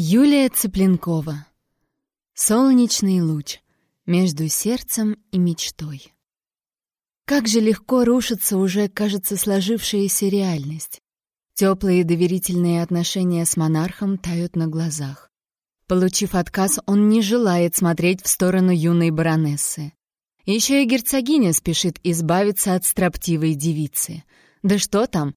Юлия Цыпленкова. Солнечный луч между сердцем и мечтой. Как же легко рушится уже, кажется, сложившаяся реальность. Теплые доверительные отношения с монархом тают на глазах. Получив отказ, он не желает смотреть в сторону юной баронессы. Еще и герцогиня спешит избавиться от строптивой девицы. Да что там,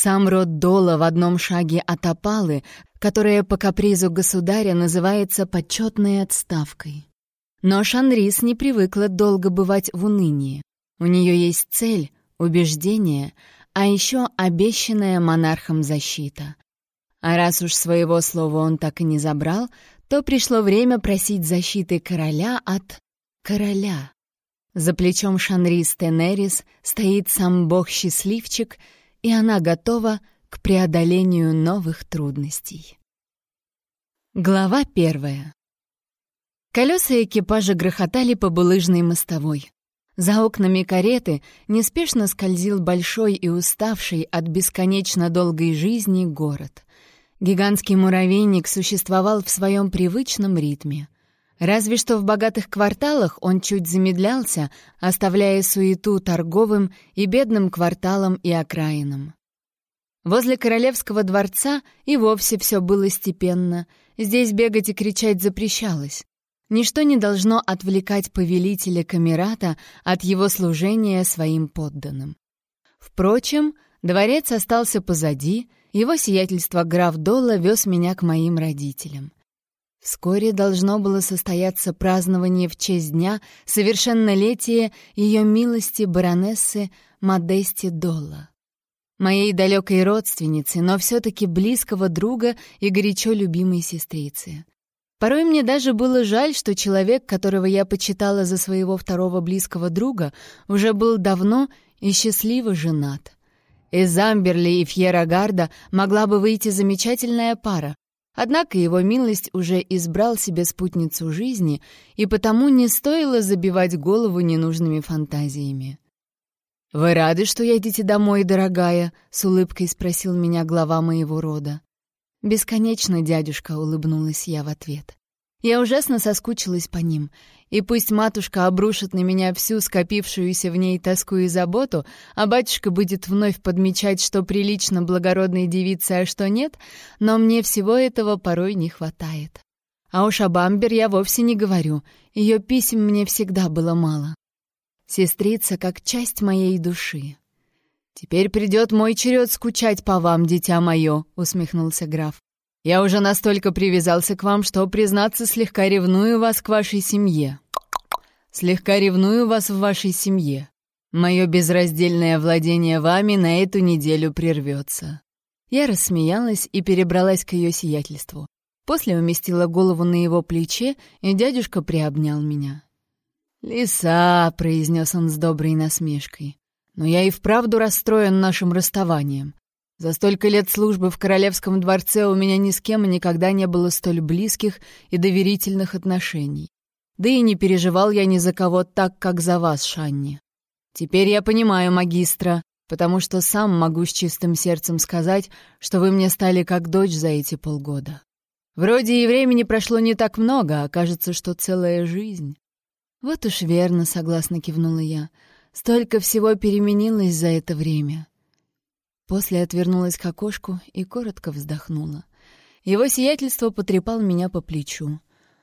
сам род Дола в одном шаге от опалы, которая по капризу государя называется почетной отставкой. Но Шанрис не привыкла долго бывать в унынии. У нее есть цель, убеждение, а еще обещанная монархом защита. А раз уж своего слова он так и не забрал, то пришло время просить защиты короля от короля. За плечом Шанрис Тенерис стоит сам бог-счастливчик — и она готова к преодолению новых трудностей. Глава первая. Колеса экипажа грохотали по булыжной мостовой. За окнами кареты неспешно скользил большой и уставший от бесконечно долгой жизни город. Гигантский муравейник существовал в своем привычном ритме. Разве что в богатых кварталах он чуть замедлялся, оставляя суету торговым и бедным кварталам и окраинам. Возле королевского дворца и вовсе все было степенно. Здесь бегать и кричать запрещалось. Ничто не должно отвлекать повелителя Камерата от его служения своим подданным. Впрочем, дворец остался позади, его сиятельство граф Долла вез меня к моим родителям. Вскоре должно было состояться празднование в честь дня совершеннолетия ее милости баронессы Модести Долла. Моей далекой родственницы, но все-таки близкого друга и горячо любимой сестрицы. Порой мне даже было жаль, что человек, которого я почитала за своего второго близкого друга, уже был давно и счастливо женат. Из Амберли и Фьерагарда могла бы выйти замечательная пара, Однако его милость уже избрал себе спутницу жизни, и потому не стоило забивать голову ненужными фантазиями. «Вы рады, что едете домой, дорогая?» — с улыбкой спросил меня глава моего рода. «Бесконечно, дядюшка», — улыбнулась я в ответ. Я ужасно соскучилась по ним, и пусть матушка обрушит на меня всю скопившуюся в ней тоску и заботу, а батюшка будет вновь подмечать, что прилично благородной девице, а что нет, но мне всего этого порой не хватает. А уж об Амбер я вовсе не говорю, ее писем мне всегда было мало. Сестрица как часть моей души. «Теперь придет мой черед скучать по вам, дитя мое», — усмехнулся граф. Я уже настолько привязался к вам, что, признаться, слегка ревную вас к вашей семье. Слегка ревную вас в вашей семье. Мое безраздельное владение вами на эту неделю прервется». Я рассмеялась и перебралась к ее сиятельству. После уместила голову на его плече, и дядюшка приобнял меня. «Лиса», — произнес он с доброй насмешкой, — «но я и вправду расстроен нашим расставанием. За столько лет службы в королевском дворце у меня ни с кем никогда не было столь близких и доверительных отношений. Да и не переживал я ни за кого так, как за вас, Шанни. Теперь я понимаю магистра, потому что сам могу с чистым сердцем сказать, что вы мне стали как дочь за эти полгода. Вроде и времени прошло не так много, а кажется, что целая жизнь. Вот уж верно, согласно кивнула я. Столько всего переменилось за это время. После отвернулась к окошку и коротко вздохнула. Его сиятельство потрепал меня по плечу.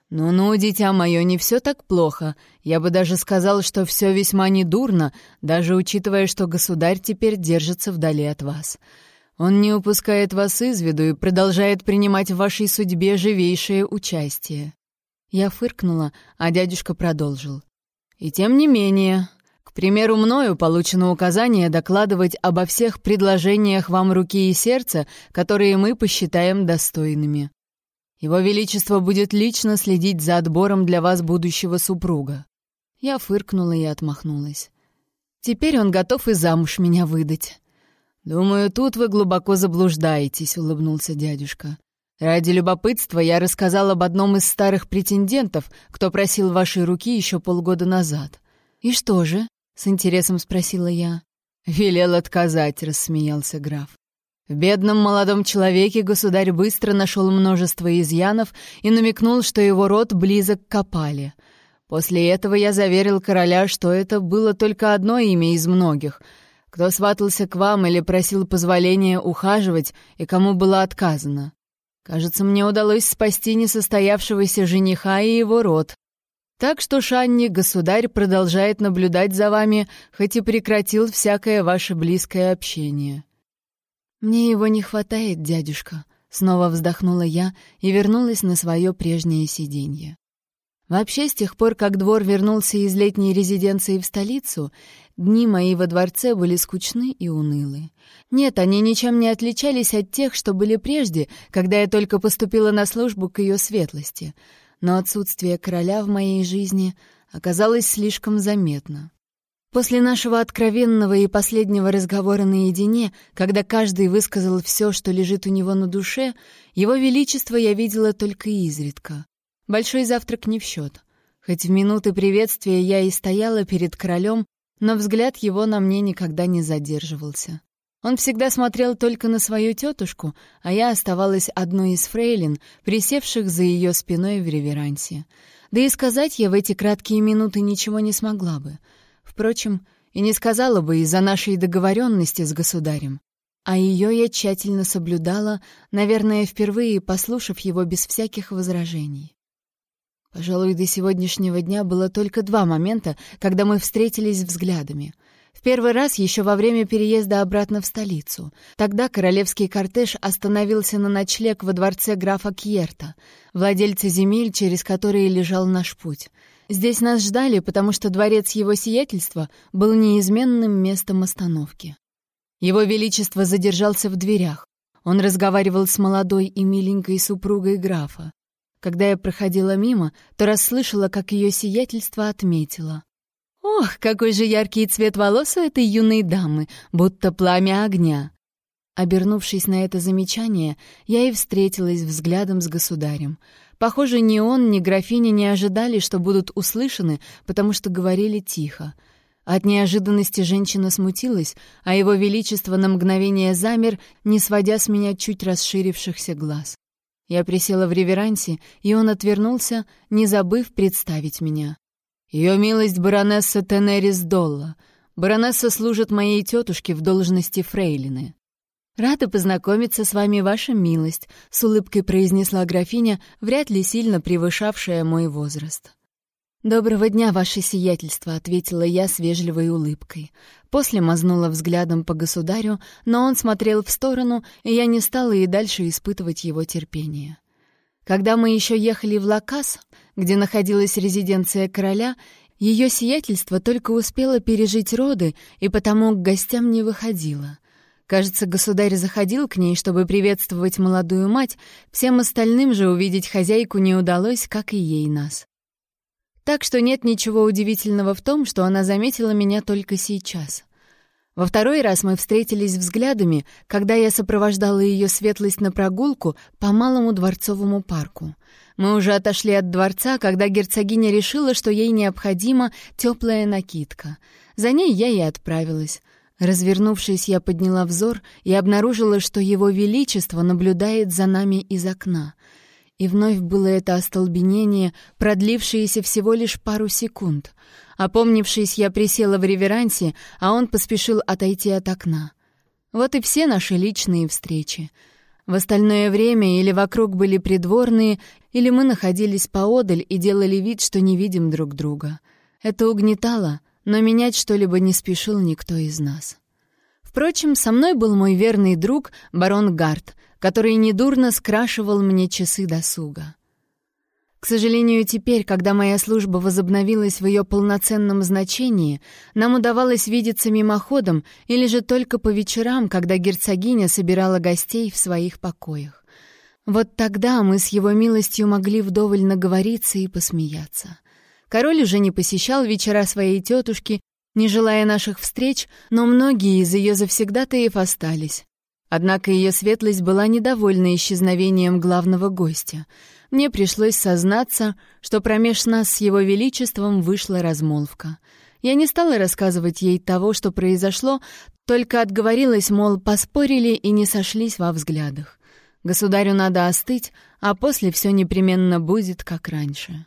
«Ну-ну, дитя мое, не все так плохо. Я бы даже сказал, что все весьма недурно, даже учитывая, что государь теперь держится вдали от вас. Он не упускает вас из виду и продолжает принимать в вашей судьбе живейшее участие». Я фыркнула, а дядюшка продолжил. «И тем не менее, примеру, мною получено указание докладывать обо всех предложениях вам руки и сердца, которые мы посчитаем достойными. Его Величество будет лично следить за отбором для вас будущего супруга». Я фыркнула и отмахнулась. «Теперь он готов и замуж меня выдать». «Думаю, тут вы глубоко заблуждаетесь», — улыбнулся дядюшка. «Ради любопытства я рассказал об одном из старых претендентов, кто просил вашей руки еще полгода назад». «И что же?» — с интересом спросила я. «Велел отказать», — рассмеялся граф. В бедном молодом человеке государь быстро нашел множество изъянов и намекнул, что его род близок к Капале. После этого я заверил короля, что это было только одно имя из многих. Кто сватался к вам или просил позволения ухаживать, и кому было отказано. Кажется, мне удалось спасти несостоявшегося жениха и его род. Так что, Шанни, государь продолжает наблюдать за вами, хоть и прекратил всякое ваше близкое общение. «Мне его не хватает, дядюшка», — снова вздохнула я и вернулась на свое прежнее сиденье. Вообще, с тех пор, как двор вернулся из летней резиденции в столицу, дни мои во дворце были скучны и унылы. Нет, они ничем не отличались от тех, что были прежде, когда я только поступила на службу к ее светлости, но отсутствие короля в моей жизни оказалось слишком заметно. После нашего откровенного и последнего разговора наедине, когда каждый высказал все, что лежит у него на душе, его величество я видела только изредка. Большой завтрак не в счет. Хоть в минуты приветствия я и стояла перед королем, но взгляд его на мне никогда не задерживался. Он всегда смотрел только на свою тетушку, а я оставалась одной из фрейлин, присевших за ее спиной в реверансе. Да и сказать я в эти краткие минуты ничего не смогла бы — Впрочем, и не сказала бы из-за нашей договоренности с государем. А ее я тщательно соблюдала, наверное, впервые послушав его без всяких возражений. Пожалуй, до сегодняшнего дня было только два момента, когда мы встретились взглядами — в первый раз еще во время переезда обратно в столицу. Тогда королевский кортеж остановился на ночлег во дворце графа Кьерта, владельца земель, через которые лежал наш путь. Здесь нас ждали, потому что дворец его сиятельства был неизменным местом остановки. Его Величество задержался в дверях. Он разговаривал с молодой и миленькой супругой графа. Когда я проходила мимо, то расслышала, как ее сиятельство отметило. Ох, какой же яркий цвет волос у этой юной дамы, будто пламя огня. Обернувшись на это замечание, я и встретилась взглядом с государем. Похоже, ни он, ни графиня не ожидали, что будут услышаны, потому что говорили тихо. От неожиданности женщина смутилась, а его величество на мгновение замер, не сводя с меня чуть расширившихся глаз. Я присела в реверансе, и он отвернулся, не забыв представить меня. Ее милость баронесса Тенерис Долла. Баронесса служит моей тетушке в должности фрейлины. «Рада познакомиться с вами, ваша милость», — с улыбкой произнесла графиня, вряд ли сильно превышавшая мой возраст. «Доброго дня, ваше сиятельство», — ответила я с вежливой улыбкой. После мазнула взглядом по государю, но он смотрел в сторону, и я не стала и дальше испытывать его терпение. Когда мы еще ехали в Лакас, где находилась резиденция короля, ее сиятельство только успело пережить роды и потому к гостям не выходило. Кажется, государь заходил к ней, чтобы приветствовать молодую мать, всем остальным же увидеть хозяйку не удалось, как и ей нас. Так что нет ничего удивительного в том, что она заметила меня только сейчас. Во второй раз мы встретились взглядами, когда я сопровождала ее светлость на прогулку по малому дворцовому парку. Мы уже отошли от дворца, когда герцогиня решила, что ей необходима теплая накидка. За ней я и отправилась. Развернувшись, я подняла взор и обнаружила, что его величество наблюдает за нами из окна. И вновь было это остолбенение, продлившееся всего лишь пару секунд — Опомнившись, я присела в реверансе, а он поспешил отойти от окна. Вот и все наши личные встречи. В остальное время или вокруг были придворные, или мы находились поодаль и делали вид, что не видим друг друга. Это угнетало, но менять что-либо не спешил никто из нас. Впрочем, со мной был мой верный друг, барон Гарт, который недурно скрашивал мне часы досуга. К сожалению, теперь, когда моя служба возобновилась в ее полноценном значении, нам удавалось видеться мимоходом или же только по вечерам, когда герцогиня собирала гостей в своих покоях. Вот тогда мы с его милостью могли вдоволь наговориться и посмеяться. Король уже не посещал вечера своей тетушки, не желая наших встреч, но многие из ее завсегдатаев остались. Однако ее светлость была недовольна исчезновением главного гостя — мне пришлось сознаться, что промеж нас с его величеством вышла размолвка. Я не стала рассказывать ей того, что произошло, только отговорилась, мол, поспорили и не сошлись во взглядах. Государю надо остыть, а после все непременно будет, как раньше.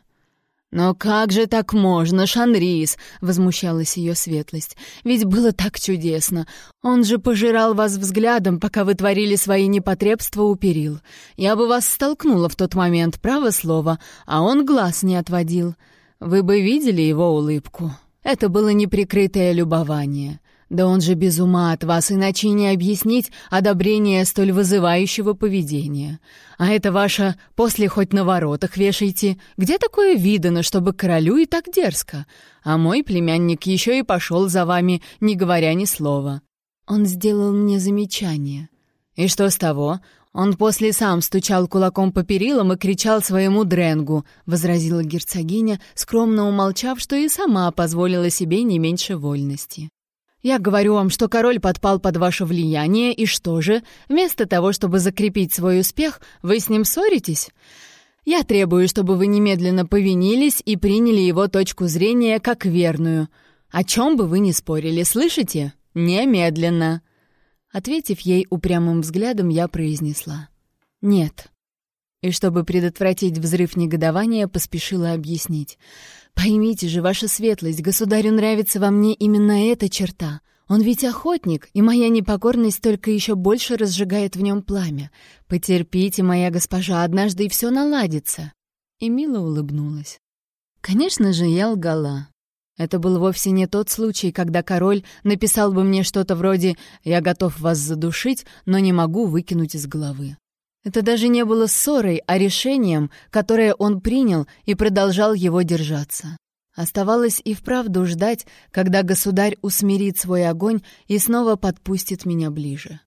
«Но как же так можно, Шанрис?» — возмущалась ее светлость. «Ведь было так чудесно. Он же пожирал вас взглядом, пока вы творили свои непотребства у перил. Я бы вас столкнула в тот момент, право слово, а он глаз не отводил. Вы бы видели его улыбку. Это было неприкрытое любование. Да он же без ума от вас, иначе не объяснить одобрение столь вызывающего поведения. А это ваше «после хоть на воротах вешайте». Где такое видано, чтобы королю и так дерзко? А мой племянник еще и пошел за вами, не говоря ни слова. Он сделал мне замечание. И что с того? Он после сам стучал кулаком по перилам и кричал своему дренгу, возразила герцогиня, скромно умолчав, что и сама позволила себе не меньше вольности. Я говорю вам, что король подпал под ваше влияние, и что же? Вместо того, чтобы закрепить свой успех, вы с ним ссоритесь? Я требую, чтобы вы немедленно повинились и приняли его точку зрения как верную. О чем бы вы ни спорили, слышите? Немедленно!» Ответив ей упрямым взглядом, я произнесла «Нет». И чтобы предотвратить взрыв негодования, поспешила объяснить — Поймите же, ваша светлость, государю нравится во мне именно эта черта. Он ведь охотник, и моя непокорность только еще больше разжигает в нем пламя. Потерпите, моя госпожа, однажды и все наладится». И мило улыбнулась. Конечно же, я лгала. Это был вовсе не тот случай, когда король написал бы мне что-то вроде «Я готов вас задушить, но не могу выкинуть из головы». Это даже не было ссорой, а решением, которое он принял и продолжал его держаться. Оставалось и вправду ждать, когда государь усмирит свой огонь и снова подпустит меня ближе.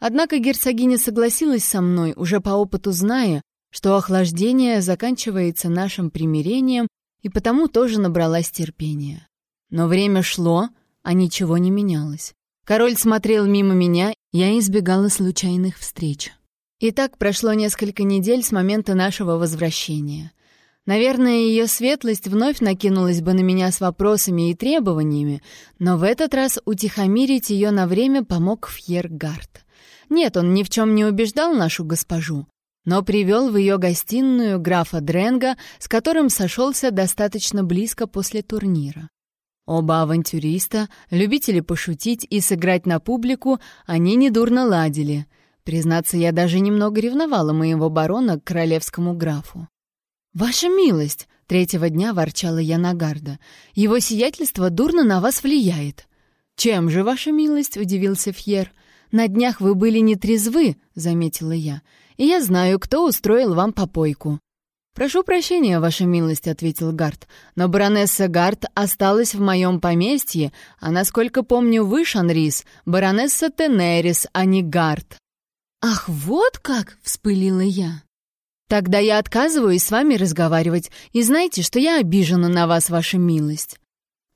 Однако герцогиня согласилась со мной, уже по опыту зная, что охлаждение заканчивается нашим примирением, и потому тоже набралась терпения. Но время шло, а ничего не менялось. Король смотрел мимо меня, я избегала случайных встреч. И так прошло несколько недель с момента нашего возвращения. Наверное, ее светлость вновь накинулась бы на меня с вопросами и требованиями, но в этот раз утихомирить ее на время помог Фьергард. Нет, он ни в чем не убеждал нашу госпожу, но привел в ее гостиную графа Дренга, с которым сошелся достаточно близко после турнира. Оба авантюриста, любители пошутить и сыграть на публику, они недурно ладили — Признаться, я даже немного ревновала моего барона к королевскому графу. «Ваша милость!» — третьего дня ворчала я на Гарда. «Его сиятельство дурно на вас влияет». «Чем же, ваша милость?» — удивился Фьер. «На днях вы были нетрезвы», — заметила я. «И я знаю, кто устроил вам попойку». «Прошу прощения, ваша милость», — ответил Гард, «но баронесса Гард осталась в моем поместье, а, насколько помню, вы, Шанрис, баронесса Тенерис, а не Гард». «Ах, вот как!» — вспылила я. «Тогда я отказываюсь с вами разговаривать, и знаете, что я обижена на вас, ваша милость».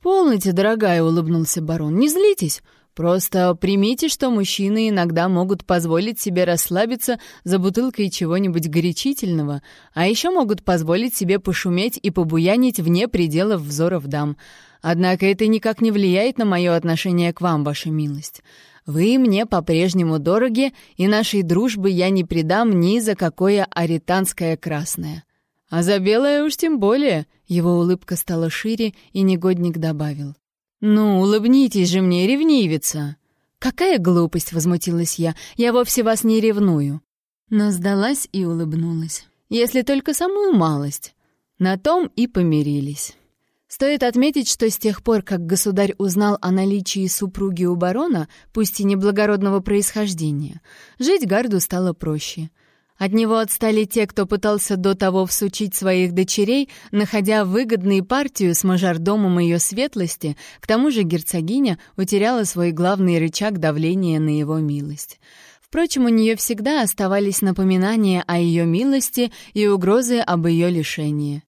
«Полноте, дорогая», — улыбнулся барон, — «не злитесь. Просто примите, что мужчины иногда могут позволить себе расслабиться за бутылкой чего-нибудь горячительного, а еще могут позволить себе пошуметь и побуянить вне пределов взоров дам. Однако это никак не влияет на мое отношение к вам, ваша милость. Вы мне по-прежнему дороги, и нашей дружбы я не предам ни за какое аританское красное. А за белое уж тем более, его улыбка стала шире, и негодник добавил. «Ну, улыбнитесь же мне, ревнивица!» «Какая глупость!» — возмутилась я. «Я вовсе вас не ревную!» Но сдалась и улыбнулась. «Если только самую малость!» На том и помирились. Стоит отметить, что с тех пор, как государь узнал о наличии супруги у барона, пусть и неблагородного происхождения, жить Гарду стало проще. От него отстали те, кто пытался до того всучить своих дочерей, находя выгодную партию с мажордомом ее светлости, к тому же герцогиня утеряла свой главный рычаг давления на его милость. Впрочем, у нее всегда оставались напоминания о ее милости и угрозы об ее лишении.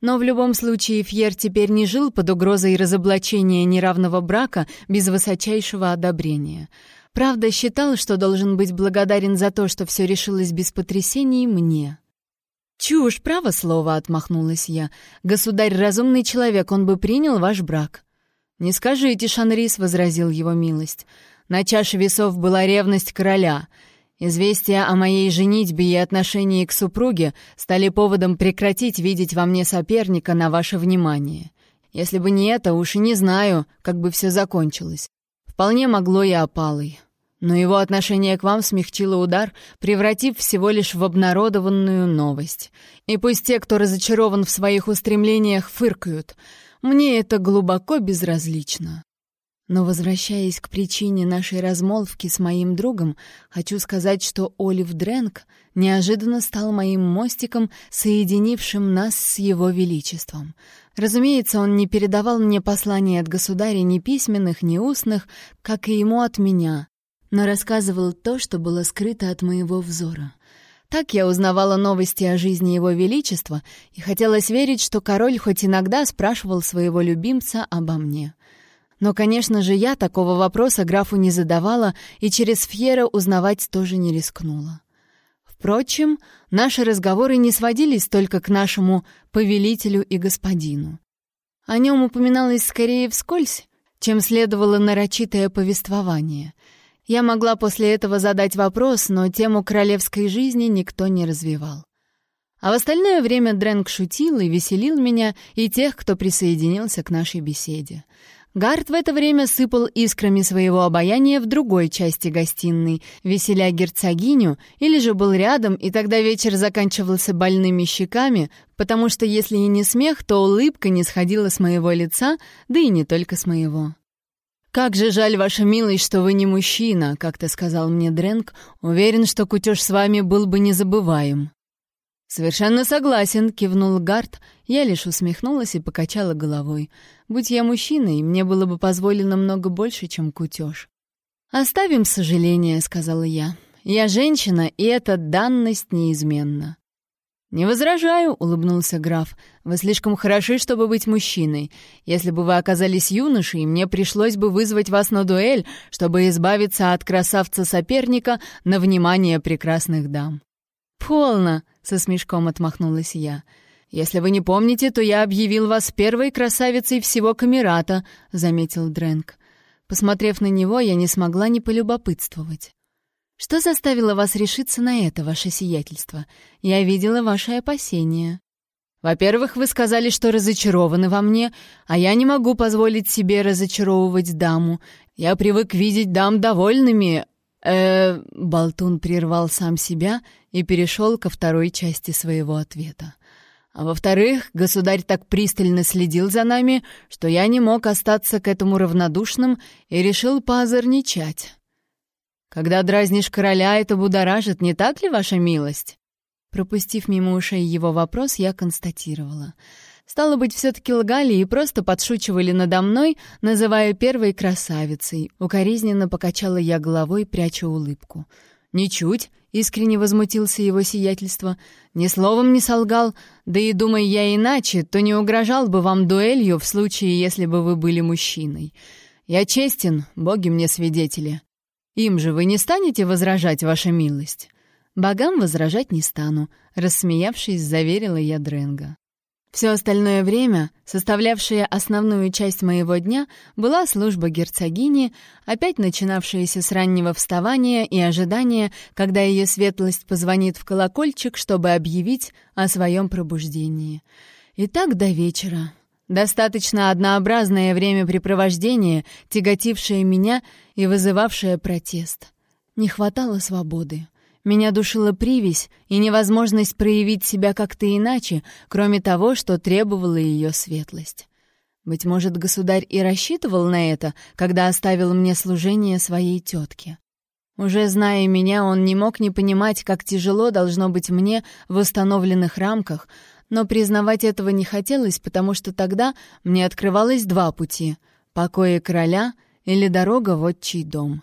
Но в любом случае Фьер теперь не жил под угрозой разоблачения неравного брака без высочайшего одобрения. Правда, считал, что должен быть благодарен за то, что все решилось без потрясений мне. «Чушь, право слово!» — отмахнулась я. «Государь — разумный человек, он бы принял ваш брак». «Не скажите, Шанрис», — возразил его милость. «На чаше весов была ревность короля. Известия о моей женитьбе и отношении к супруге стали поводом прекратить видеть во мне соперника на ваше внимание. Если бы не это, уж и не знаю, как бы все закончилось. Вполне могло и опалой. Но его отношение к вам смягчило удар, превратив всего лишь в обнародованную новость. И пусть те, кто разочарован в своих устремлениях, фыркают — мне это глубоко безразлично. Но возвращаясь к причине нашей размолвки с моим другом, хочу сказать, что Олив Дрэнк неожиданно стал моим мостиком, соединившим нас с его величеством. Разумеется, он не передавал мне посланий от государя ни письменных, ни устных, как и ему от меня, но рассказывал то, что было скрыто от моего взора. Так я узнавала новости о жизни Его Величества, и хотелось верить, что король хоть иногда спрашивал своего любимца обо мне. Но, конечно же, я такого вопроса графу не задавала и через Фьера узнавать тоже не рискнула. Впрочем, наши разговоры не сводились только к нашему повелителю и господину. О нем упоминалось скорее вскользь, чем следовало нарочитое повествование — я могла после этого задать вопрос, но тему королевской жизни никто не развивал. А в остальное время Дрэнк шутил и веселил меня и тех, кто присоединился к нашей беседе. Гард в это время сыпал искрами своего обаяния в другой части гостиной, веселя герцогиню, или же был рядом, и тогда вечер заканчивался больными щеками, потому что если и не смех, то улыбка не сходила с моего лица, да и не только с моего. «Как же жаль, ваша милость, что вы не мужчина», — как-то сказал мне Дрэнк. «Уверен, что кутеж с вами был бы незабываем». «Совершенно согласен», — кивнул Гард. Я лишь усмехнулась и покачала головой. «Будь я мужчиной, мне было бы позволено много больше, чем кутеж». «Оставим сожаление», — сказала я. «Я женщина, и эта данность неизменна». «Не возражаю», — улыбнулся граф. «Вы слишком хороши, чтобы быть мужчиной. Если бы вы оказались юношей, мне пришлось бы вызвать вас на дуэль, чтобы избавиться от красавца-соперника на внимание прекрасных дам». «Полно», — со смешком отмахнулась я. «Если вы не помните, то я объявил вас первой красавицей всего Камерата», — заметил Дрэнк. Посмотрев на него, я не смогла не полюбопытствовать. Что заставило вас решиться на это, ваше сиятельство? Я видела ваши опасения. Во-первых, вы сказали, что разочарованы во мне, а я не могу позволить себе разочаровывать даму. Я привык видеть дам довольными. Э, Болтун прервал сам себя и перешел ко второй части своего ответа. А во-вторых, государь так пристально следил за нами, что я не мог остаться к этому равнодушным и решил поозорничать. Когда дразнишь короля, это будоражит, не так ли, ваша милость?» Пропустив мимо ушей его вопрос, я констатировала. Стало быть, все-таки лгали и просто подшучивали надо мной, называя первой красавицей. Укоризненно покачала я головой, пряча улыбку. «Ничуть», — искренне возмутился его сиятельство, — «ни словом не солгал, да и, думай я иначе, то не угрожал бы вам дуэлью в случае, если бы вы были мужчиной. Я честен, боги мне свидетели. Им же вы не станете возражать, ваша милость?» «Богам возражать не стану», — рассмеявшись, заверила я Дренга. Все остальное время, составлявшее основную часть моего дня, была служба герцогини, опять начинавшаяся с раннего вставания и ожидания, когда ее светлость позвонит в колокольчик, чтобы объявить о своем пробуждении. И так до вечера, Достаточно однообразное времяпрепровождение, тяготившее меня и вызывавшее протест. Не хватало свободы. Меня душила привязь и невозможность проявить себя как-то иначе, кроме того, что требовала ее светлость. Быть может, государь и рассчитывал на это, когда оставил мне служение своей тетке. Уже зная меня, он не мог не понимать, как тяжело должно быть мне в установленных рамках, но признавать этого не хотелось, потому что тогда мне открывалось два пути — покои короля или дорога в отчий дом.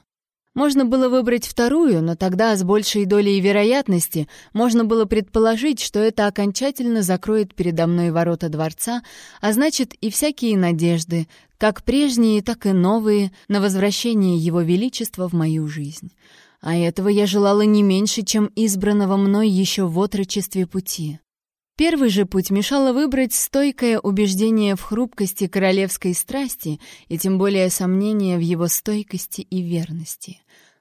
Можно было выбрать вторую, но тогда с большей долей вероятности можно было предположить, что это окончательно закроет передо мной ворота дворца, а значит и всякие надежды, как прежние, так и новые, на возвращение Его Величества в мою жизнь. А этого я желала не меньше, чем избранного мной еще в отрочестве пути. Первый же путь мешало выбрать стойкое убеждение в хрупкости королевской страсти и тем более сомнение в его стойкости и верности.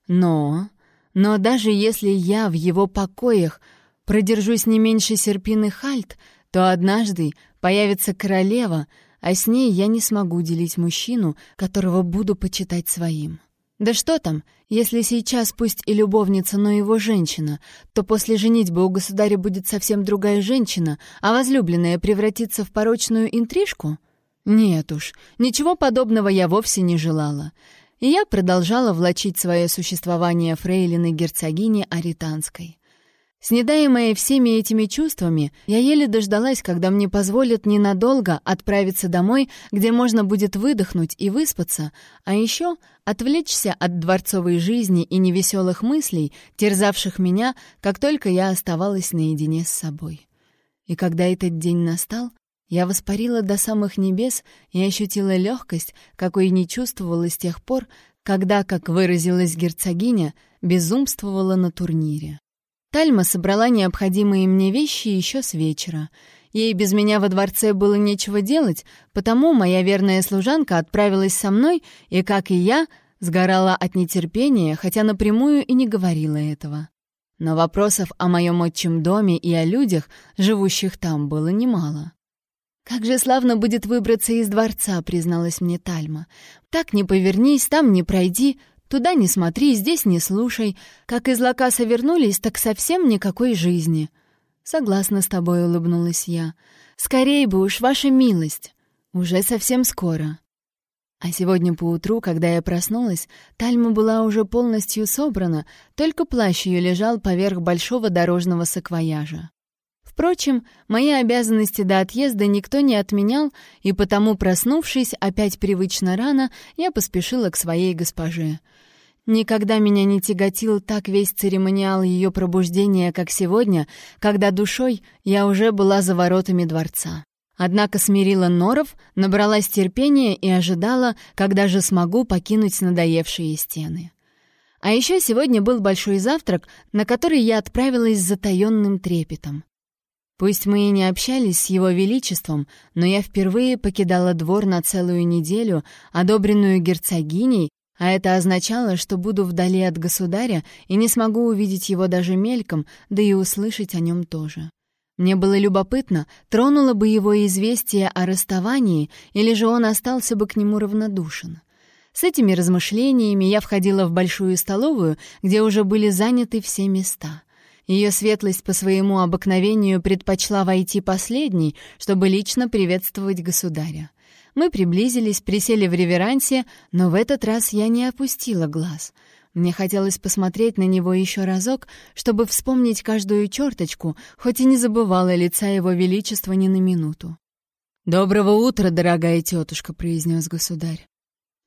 Но... Но даже если я в его покоях продержусь не меньше серпины Хальт, то однажды появится королева, а с ней я не смогу делить мужчину, которого буду почитать своим. Да что там, если сейчас пусть и любовница, но его женщина, то после женитьбы у государя будет совсем другая женщина, а возлюбленная превратится в порочную интрижку? Нет уж, ничего подобного я вовсе не желала. И я продолжала влачить свое существование фрейлины герцогини Аританской. Снедаемая всеми этими чувствами, я еле дождалась, когда мне позволят ненадолго отправиться домой, где можно будет выдохнуть и выспаться, а еще отвлечься от дворцовой жизни и невеселых мыслей, терзавших меня, как только я оставалась наедине с собой. И когда этот день настал, я воспарила до самых небес и ощутила легкость, какой не чувствовала с тех пор, когда, как выразилась герцогиня, безумствовала на турнире. Тальма собрала необходимые мне вещи еще с вечера. Ей без меня во дворце было нечего делать, потому моя верная служанка отправилась со мной и, как и я, сгорала от нетерпения, хотя напрямую и не говорила этого. Но вопросов о моем отчим доме и о людях, живущих там, было немало. «Как же славно будет выбраться из дворца», — призналась мне Тальма. «Так не повернись, там не пройди, Туда не смотри, здесь не слушай. Как из Лакаса вернулись, так совсем никакой жизни». «Согласна с тобой», — улыбнулась я. «Скорей бы уж, ваша милость. Уже совсем скоро». А сегодня поутру, когда я проснулась, Тальма была уже полностью собрана, только плащ ее лежал поверх большого дорожного саквояжа. Впрочем, мои обязанности до отъезда никто не отменял, и потому, проснувшись опять привычно рано, я поспешила к своей госпоже. Никогда меня не тяготил так весь церемониал ее пробуждения, как сегодня, когда душой я уже была за воротами дворца. Однако смирила норов, набралась терпения и ожидала, когда же смогу покинуть надоевшие стены. А еще сегодня был большой завтрак, на который я отправилась с затаённым трепетом. Пусть мы и не общались с его величеством, но я впервые покидала двор на целую неделю, одобренную герцогиней, а это означало, что буду вдали от государя и не смогу увидеть его даже мельком, да и услышать о нем тоже. Мне было любопытно, тронуло бы его известие о расставании, или же он остался бы к нему равнодушен. С этими размышлениями я входила в большую столовую, где уже были заняты все места. Ее светлость по своему обыкновению предпочла войти последней, чтобы лично приветствовать государя. Мы приблизились, присели в реверансе, но в этот раз я не опустила глаз. Мне хотелось посмотреть на него еще разок, чтобы вспомнить каждую черточку, хоть и не забывала лица его величества ни на минуту. «Доброго утра, дорогая тетушка», — произнес государь.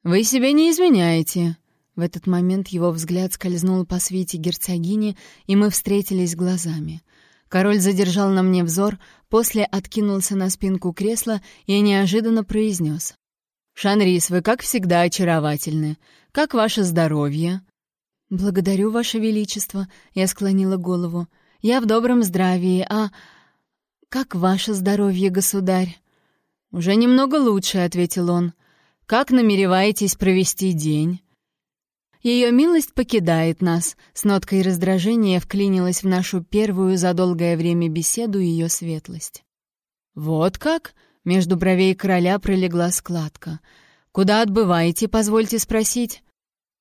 «Вы себе не изменяете». В этот момент его взгляд скользнул по свете герцогини, и мы встретились глазами — Король задержал на мне взор, после откинулся на спинку кресла и неожиданно произнес. «Шанрис, вы, как всегда, очаровательны. Как ваше здоровье?» «Благодарю, ваше величество», — я склонила голову. «Я в добром здравии, а... Как ваше здоровье, государь?» «Уже немного лучше», — ответил он. «Как намереваетесь провести день?» Ее милость покидает нас. С ноткой раздражения вклинилась в нашу первую за долгое время беседу ее светлость. Вот как? Между бровей короля пролегла складка. Куда отбываете, позвольте спросить?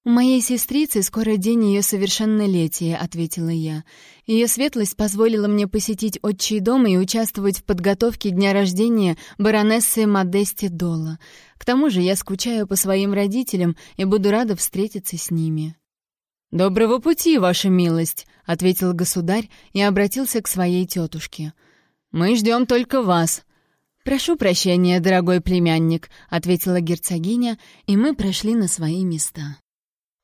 «У моей сестрицы скоро день ее совершеннолетия», — ответила я. Ее светлость позволила мне посетить отчий дом и участвовать в подготовке дня рождения баронессы Модести Дола. К тому же я скучаю по своим родителям и буду рада встретиться с ними». «Доброго пути, ваша милость», — ответил государь и обратился к своей тетушке. «Мы ждем только вас». «Прошу прощения, дорогой племянник», — ответила герцогиня, и мы прошли на свои места.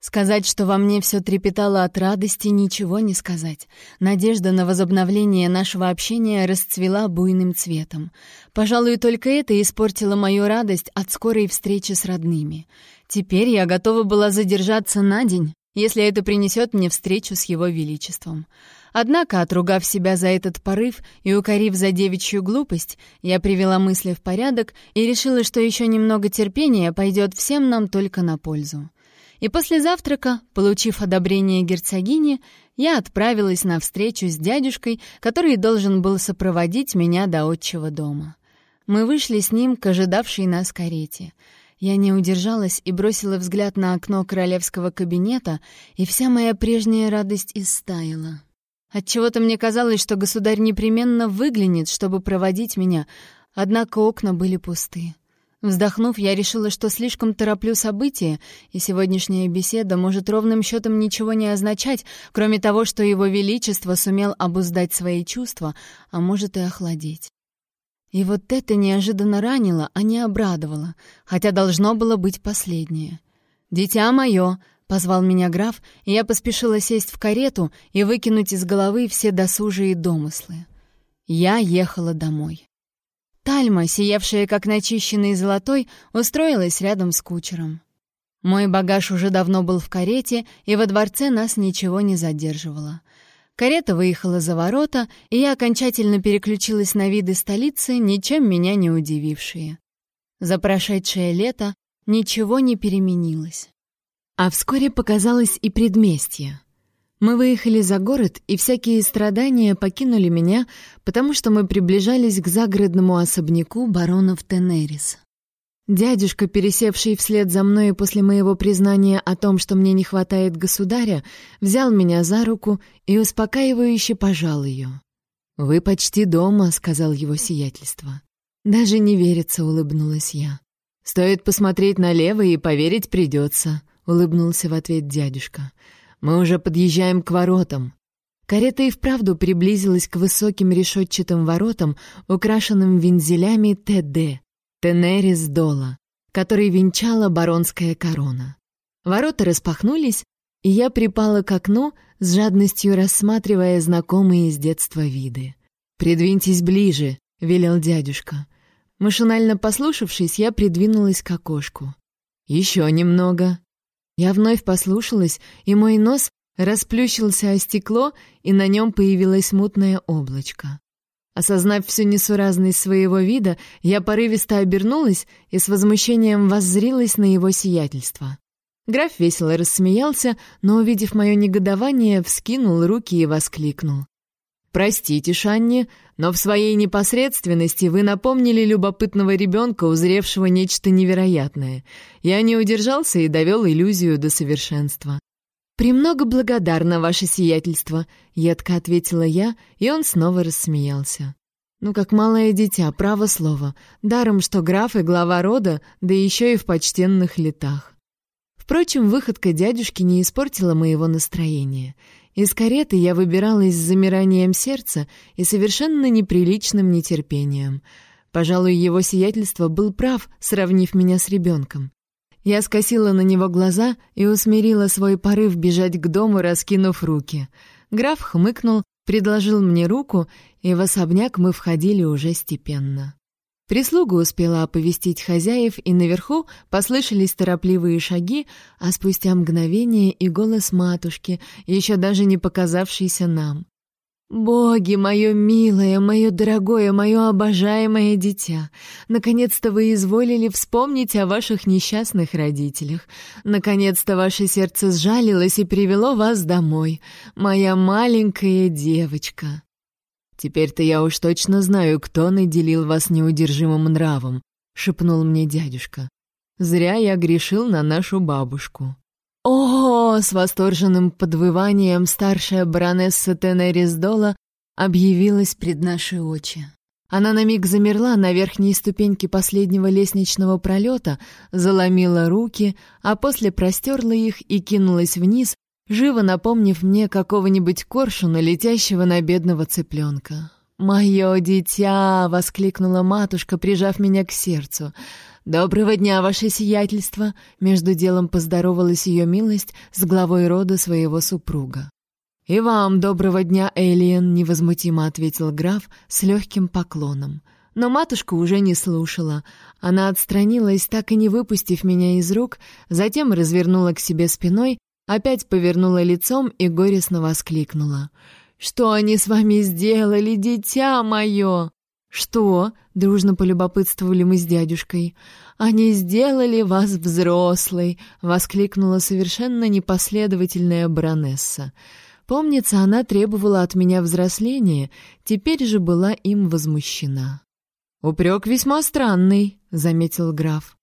Сказать, что во мне все трепетало от радости, ничего не сказать. Надежда на возобновление нашего общения расцвела буйным цветом. Пожалуй, только это испортило мою радость от скорой встречи с родными. Теперь я готова была задержаться на день, если это принесет мне встречу с его величеством. Однако, отругав себя за этот порыв и укорив за девичью глупость, я привела мысли в порядок и решила, что еще немного терпения пойдет всем нам только на пользу. И после завтрака, получив одобрение герцогини, я отправилась на встречу с дядюшкой, который должен был сопроводить меня до отчего дома. Мы вышли с ним к ожидавшей нас карете. Я не удержалась и бросила взгляд на окно королевского кабинета, и вся моя прежняя радость истаяла. Отчего-то мне казалось, что государь непременно выглянет, чтобы проводить меня, однако окна были пусты. Вздохнув, я решила, что слишком тороплю события, и сегодняшняя беседа может ровным счетом ничего не означать, кроме того, что его величество сумел обуздать свои чувства, а может и охладить. И вот это неожиданно ранило, а не обрадовало, хотя должно было быть последнее. «Дитя мое!» Позвал меня граф, и я поспешила сесть в карету и выкинуть из головы все досужие домыслы. Я ехала домой. Тальма, сиявшая как начищенный золотой, устроилась рядом с кучером. Мой багаж уже давно был в карете, и во дворце нас ничего не задерживало. Карета выехала за ворота, и я окончательно переключилась на виды столицы, ничем меня не удивившие. За прошедшее лето ничего не переменилось. А вскоре показалось и предместье. Мы выехали за город, и всякие страдания покинули меня, потому что мы приближались к загородному особняку баронов Тенерис. Дядюшка, пересевший вслед за мной после моего признания о том, что мне не хватает государя, взял меня за руку и успокаивающе пожал ее. «Вы почти дома», — сказал его сиятельство. «Даже не верится», — улыбнулась я. «Стоит посмотреть налево, и поверить придется», — улыбнулся в ответ дядюшка. «Мы уже подъезжаем к воротам». Карета и вправду приблизилась к высоким решетчатым воротам, украшенным вензелями ТД, Тенерис Дола, который венчала баронская корона. Ворота распахнулись, и я припала к окну, с жадностью рассматривая знакомые с детства виды. «Придвиньтесь ближе», — велел дядюшка. Машинально послушавшись, я придвинулась к окошку. «Еще немного», я вновь послушалась, и мой нос расплющился о стекло, и на нем появилось мутное облачко. Осознав всю несуразность своего вида, я порывисто обернулась и с возмущением воззрилась на его сиятельство. Граф весело рассмеялся, но, увидев мое негодование, вскинул руки и воскликнул. «Простите, Шанни, но в своей непосредственности вы напомнили любопытного ребенка, узревшего нечто невероятное. Я не удержался и довел иллюзию до совершенства». «Премного благодарна, ваше сиятельство», — едко ответила я, и он снова рассмеялся. «Ну, как малое дитя, право слово. Даром, что граф и глава рода, да еще и в почтенных летах». Впрочем, выходка дядюшки не испортила моего настроения — из кареты я выбиралась с замиранием сердца и совершенно неприличным нетерпением. Пожалуй, его сиятельство был прав, сравнив меня с ребенком. Я скосила на него глаза и усмирила свой порыв бежать к дому, раскинув руки. Граф хмыкнул, предложил мне руку, и в особняк мы входили уже степенно. Прислуга успела оповестить хозяев, и наверху послышались торопливые шаги, а спустя мгновение и голос матушки, еще даже не показавшийся нам. «Боги, мое милое, мое дорогое, мое обожаемое дитя! Наконец-то вы изволили вспомнить о ваших несчастных родителях. Наконец-то ваше сердце сжалилось и привело вас домой, моя маленькая девочка!» «Теперь-то я уж точно знаю, кто наделил вас неудержимым нравом», — шепнул мне дядюшка. «Зря я грешил на нашу бабушку». «О!» — с восторженным подвыванием старшая баронесса Тенерис Дола объявилась пред наши очи. Она на миг замерла на верхней ступеньке последнего лестничного пролета, заломила руки, а после простерла их и кинулась вниз, живо напомнив мне какого-нибудь коршуна, летящего на бедного цыпленка. «Мое дитя!» — воскликнула матушка, прижав меня к сердцу. «Доброго дня, ваше сиятельство!» — между делом поздоровалась ее милость с главой рода своего супруга. «И вам доброго дня, Элиен!» — невозмутимо ответил граф с легким поклоном. Но матушка уже не слушала. Она отстранилась, так и не выпустив меня из рук, затем развернула к себе спиной Опять повернула лицом и горестно воскликнула. «Что они с вами сделали, дитя мое?» «Что?» — дружно полюбопытствовали мы с дядюшкой. «Они сделали вас взрослой!» — воскликнула совершенно непоследовательная баронесса. Помнится, она требовала от меня взросления, теперь же была им возмущена. «Упрек весьма странный», — заметил граф.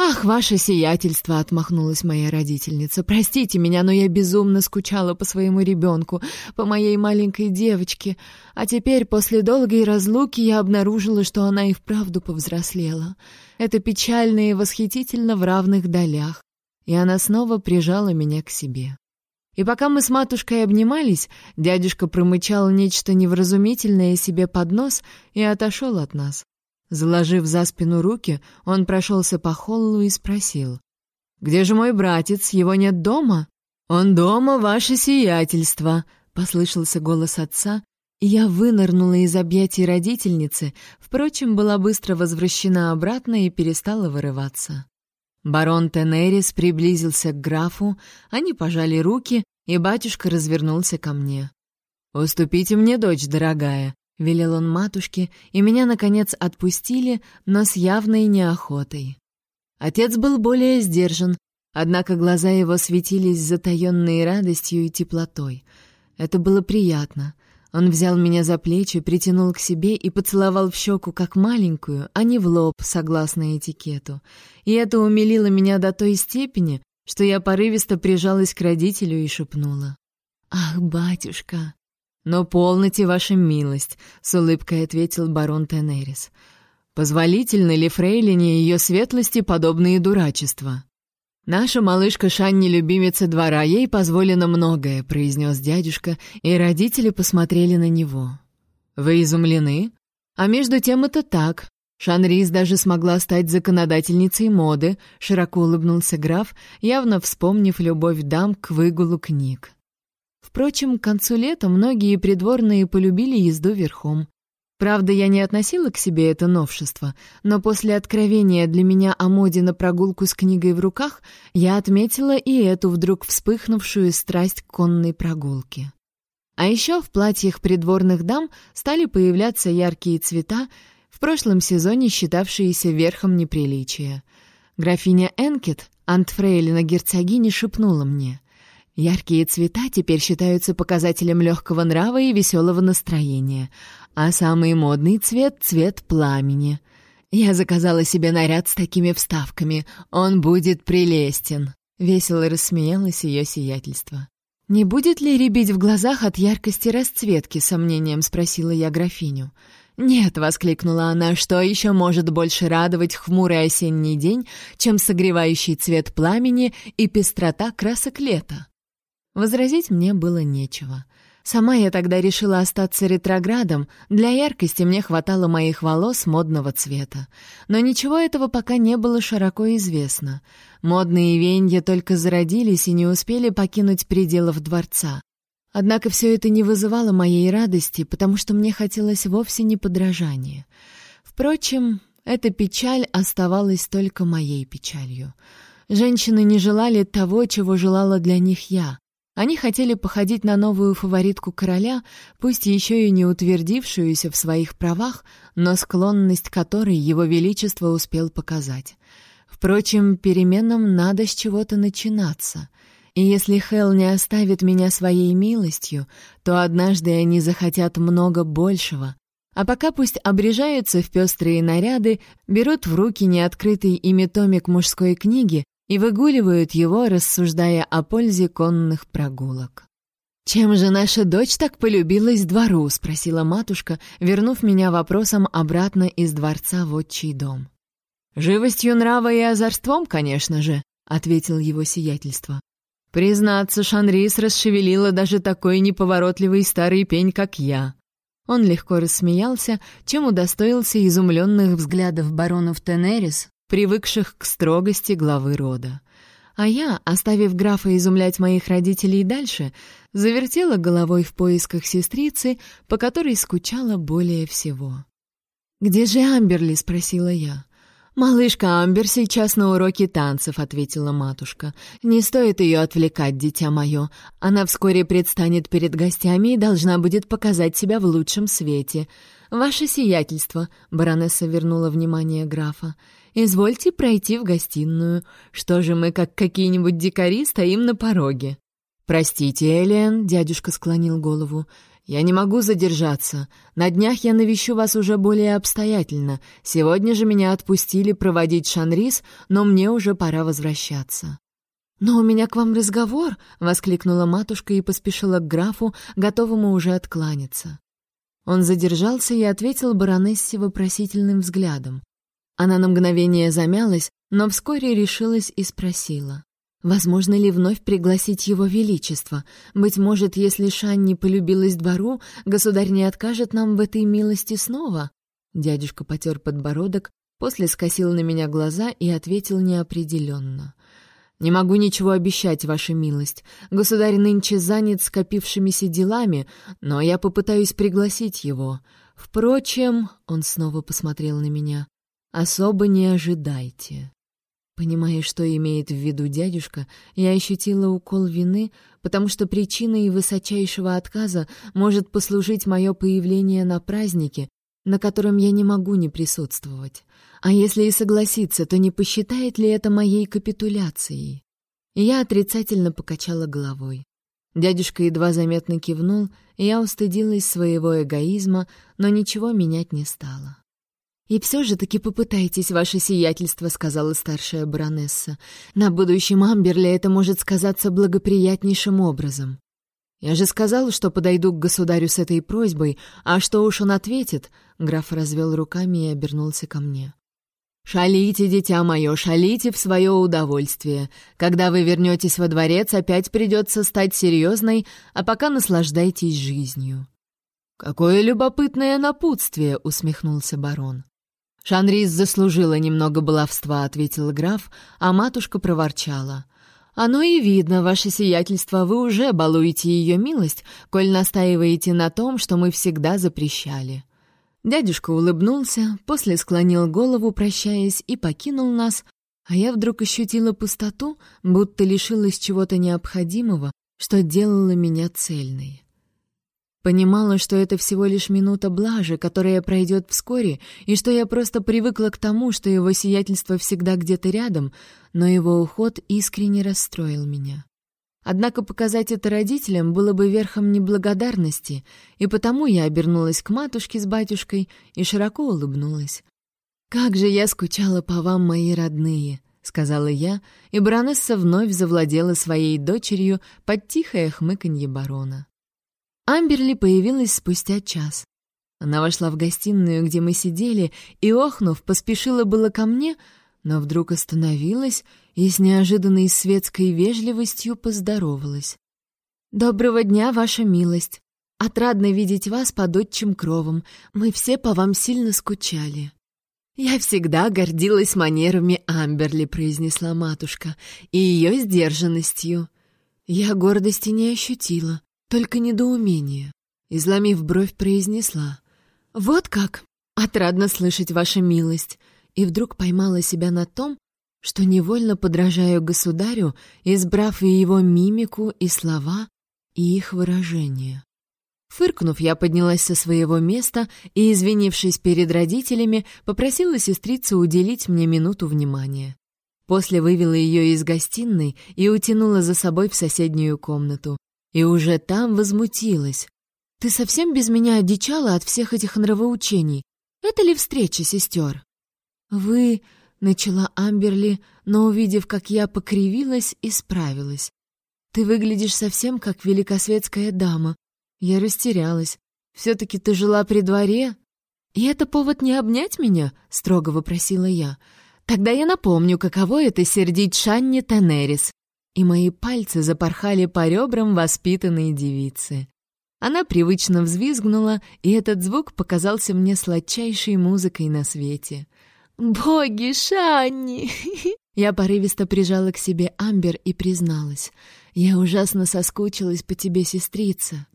«Ах, ваше сиятельство!» — отмахнулась моя родительница. «Простите меня, но я безумно скучала по своему ребенку, по моей маленькой девочке. А теперь, после долгой разлуки, я обнаружила, что она и вправду повзрослела. Это печально и восхитительно в равных долях». И она снова прижала меня к себе. И пока мы с матушкой обнимались, дядюшка промычал нечто невразумительное себе под нос и отошел от нас. Заложив за спину руки, он прошелся по холлу и спросил. «Где же мой братец? Его нет дома?» «Он дома, ваше сиятельство!» — послышался голос отца, и я вынырнула из объятий родительницы, впрочем, была быстро возвращена обратно и перестала вырываться. Барон Тенерис приблизился к графу, они пожали руки, и батюшка развернулся ко мне. «Уступите мне, дочь дорогая, — велел он матушке, и меня, наконец, отпустили, но с явной неохотой. Отец был более сдержан, однако глаза его светились затаенной радостью и теплотой. Это было приятно. Он взял меня за плечи, притянул к себе и поцеловал в щеку как маленькую, а не в лоб, согласно этикету. И это умилило меня до той степени, что я порывисто прижалась к родителю и шепнула. «Ах, батюшка!» «Но полноте, ваша милость», — с улыбкой ответил барон Тенерис. «Позволительно ли фрейлине ее светлости подобные дурачества?» «Наша малышка Шанни — любимица двора, ей позволено многое», — произнес дядюшка, и родители посмотрели на него. «Вы изумлены? А между тем это так. Шанрис даже смогла стать законодательницей моды», — широко улыбнулся граф, явно вспомнив любовь дам к выгулу книг. Впрочем, к концу лета многие придворные полюбили езду верхом. Правда, я не относила к себе это новшество, но после откровения для меня о моде на прогулку с книгой в руках я отметила и эту вдруг вспыхнувшую страсть к конной прогулке. А еще в платьях придворных дам стали появляться яркие цвета, в прошлом сезоне считавшиеся верхом неприличия. Графиня Энкет, антфрейлина герцогини, шепнула мне — Яркие цвета теперь считаются показателем легкого нрава и веселого настроения, а самый модный цвет — цвет пламени. Я заказала себе наряд с такими вставками. Он будет прелестен. Весело рассмеялось ее сиятельство. «Не будет ли рябить в глазах от яркости расцветки?» — сомнением спросила я графиню. «Нет», — воскликнула она, — «что еще может больше радовать хмурый осенний день, чем согревающий цвет пламени и пестрота красок лета?» Возразить мне было нечего. Сама я тогда решила остаться ретроградом, для яркости мне хватало моих волос модного цвета. Но ничего этого пока не было широко известно. Модные венья только зародились и не успели покинуть пределов дворца. Однако все это не вызывало моей радости, потому что мне хотелось вовсе не подражания. Впрочем, эта печаль оставалась только моей печалью. Женщины не желали того, чего желала для них я. Они хотели походить на новую фаворитку короля, пусть еще и не утвердившуюся в своих правах, но склонность которой его величество успел показать. Впрочем, переменам надо с чего-то начинаться. И если Хел не оставит меня своей милостью, то однажды они захотят много большего. А пока пусть обрежаются в пестрые наряды, берут в руки неоткрытый ими томик мужской книги и выгуливают его, рассуждая о пользе конных прогулок. «Чем же наша дочь так полюбилась двору?» — спросила матушка, вернув меня вопросом обратно из дворца в отчий дом. «Живостью нрава и озорством, конечно же», — ответил его сиятельство. «Признаться, Шанрис расшевелила даже такой неповоротливый старый пень, как я». Он легко рассмеялся, чем удостоился изумленных взглядов баронов Тенерис, привыкших к строгости главы рода. А я, оставив графа изумлять моих родителей дальше, завертела головой в поисках сестрицы, по которой скучала более всего. «Где же Амберли?» — спросила я. «Малышка Амбер сейчас на уроке танцев», — ответила матушка. «Не стоит ее отвлекать, дитя мое. Она вскоре предстанет перед гостями и должна будет показать себя в лучшем свете. Ваше сиятельство», — баронесса вернула внимание графа, — «извольте пройти в гостиную. Что же мы, как какие-нибудь дикари, стоим на пороге?» «Простите, Элиан», — дядюшка склонил голову, «Я не могу задержаться. На днях я навещу вас уже более обстоятельно. Сегодня же меня отпустили проводить Шанрис, но мне уже пора возвращаться». «Но у меня к вам разговор!» — воскликнула матушка и поспешила к графу, готовому уже откланяться. Он задержался и ответил баронессе вопросительным взглядом. Она на мгновение замялась, но вскоре решилась и спросила. Возможно ли вновь пригласить его величество? Быть может, если Шанни полюбилась двору, государь не откажет нам в этой милости снова? Дядюшка потер подбородок, после скосил на меня глаза и ответил неопределенно. «Не могу ничего обещать, ваша милость. Государь нынче занят скопившимися делами, но я попытаюсь пригласить его. Впрочем, — он снова посмотрел на меня, — особо не ожидайте». Понимая, что имеет в виду дядюшка, я ощутила укол вины, потому что причиной высочайшего отказа может послужить мое появление на празднике, на котором я не могу не присутствовать. А если и согласиться, то не посчитает ли это моей капитуляцией? Я отрицательно покачала головой. Дядюшка едва заметно кивнул, и я устыдилась своего эгоизма, но ничего менять не стала. «И все же таки попытайтесь, ваше сиятельство», — сказала старшая баронесса. «На будущем Амберле это может сказаться благоприятнейшим образом». «Я же сказал, что подойду к государю с этой просьбой, а что уж он ответит?» Граф развел руками и обернулся ко мне. «Шалите, дитя мое, шалите в свое удовольствие. Когда вы вернетесь во дворец, опять придется стать серьезной, а пока наслаждайтесь жизнью». «Какое любопытное напутствие!» — усмехнулся барон. «Шанрис заслужила немного баловства», — ответил граф, а матушка проворчала. «Оно и видно, ваше сиятельство, вы уже балуете ее милость, коль настаиваете на том, что мы всегда запрещали». Дядюшка улыбнулся, после склонил голову, прощаясь, и покинул нас, а я вдруг ощутила пустоту, будто лишилась чего-то необходимого, что делало меня цельной. Понимала, что это всего лишь минута блажи, которая пройдет вскоре, и что я просто привыкла к тому, что его сиятельство всегда где-то рядом, но его уход искренне расстроил меня. Однако показать это родителям было бы верхом неблагодарности, и потому я обернулась к матушке с батюшкой и широко улыбнулась. «Как же я скучала по вам, мои родные!» — сказала я, и баронесса вновь завладела своей дочерью под тихое хмыканье барона. Амберли появилась спустя час. Она вошла в гостиную, где мы сидели, и, охнув, поспешила было ко мне, но вдруг остановилась и с неожиданной светской вежливостью поздоровалась. «Доброго дня, ваша милость! Отрадно видеть вас под отчим кровом. Мы все по вам сильно скучали». «Я всегда гордилась манерами Амберли», — произнесла матушка, — «и ее сдержанностью». Я гордости не ощутила только недоумение. Изломив бровь, произнесла. «Вот как! Отрадно слышать ваша милость!» И вдруг поймала себя на том, что невольно подражаю государю, избрав и его мимику, и слова, и их выражение. Фыркнув, я поднялась со своего места и, извинившись перед родителями, попросила сестрицу уделить мне минуту внимания. После вывела ее из гостиной и утянула за собой в соседнюю комнату, и уже там возмутилась. «Ты совсем без меня одичала от всех этих нравоучений? Это ли встреча сестер?» «Вы...» — начала Амберли, но, увидев, как я покривилась, исправилась. «Ты выглядишь совсем как великосветская дама». Я растерялась. «Все-таки ты жила при дворе?» «И это повод не обнять меня?» — строго вопросила я. «Тогда я напомню, каково это сердить Шанни Тенерис и мои пальцы запорхали по ребрам воспитанной девицы. Она привычно взвизгнула, и этот звук показался мне сладчайшей музыкой на свете. «Боги, Шанни!» Я порывисто прижала к себе Амбер и призналась. «Я ужасно соскучилась по тебе, сестрица».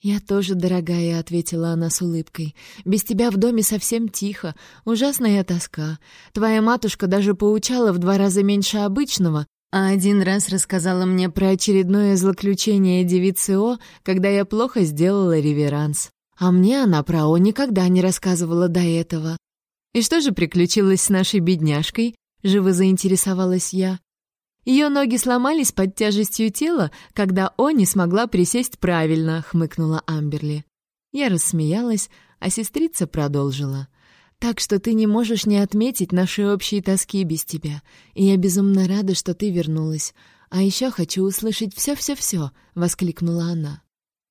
«Я тоже, дорогая», — ответила она с улыбкой. «Без тебя в доме совсем тихо, ужасная тоска. Твоя матушка даже поучала в два раза меньше обычного, а один раз рассказала мне про очередное злоключение девицы О, когда я плохо сделала реверанс. А мне она про О никогда не рассказывала до этого. «И что же приключилось с нашей бедняжкой?» — живо заинтересовалась я. Ее ноги сломались под тяжестью тела, когда О не смогла присесть правильно, хмыкнула Амберли. Я рассмеялась, а сестрица продолжила. Так что ты не можешь не отметить наши общие тоски без тебя. И я безумно рада, что ты вернулась. А еще хочу услышать все-все-все, воскликнула она.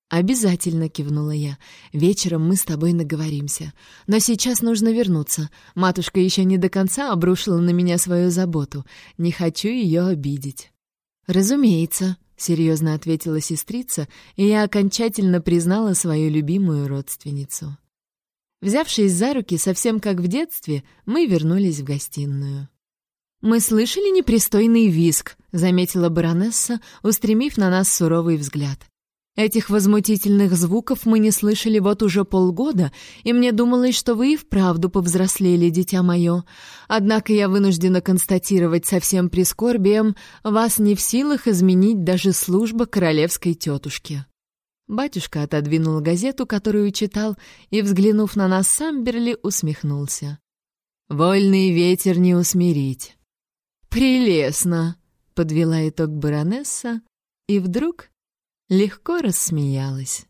«Обязательно», — кивнула я. «Вечером мы с тобой наговоримся. Но сейчас нужно вернуться. Матушка еще не до конца обрушила на меня свою заботу. Не хочу ее обидеть». «Разумеется», — серьезно ответила сестрица, и я окончательно признала свою любимую родственницу. Взявшись за руки, совсем как в детстве, мы вернулись в гостиную. «Мы слышали непристойный виск», — заметила баронесса, устремив на нас суровый взгляд. Этих возмутительных звуков мы не слышали вот уже полгода, и мне думалось, что вы и вправду повзрослели, дитя мое. Однако я вынуждена констатировать со всем прискорбием, вас не в силах изменить даже служба королевской тетушки». Батюшка отодвинул газету, которую читал, и, взглянув на нас сам, Берли усмехнулся. «Вольный ветер не усмирить». «Прелестно!» — подвела итог баронесса, и вдруг легко рассмеялась.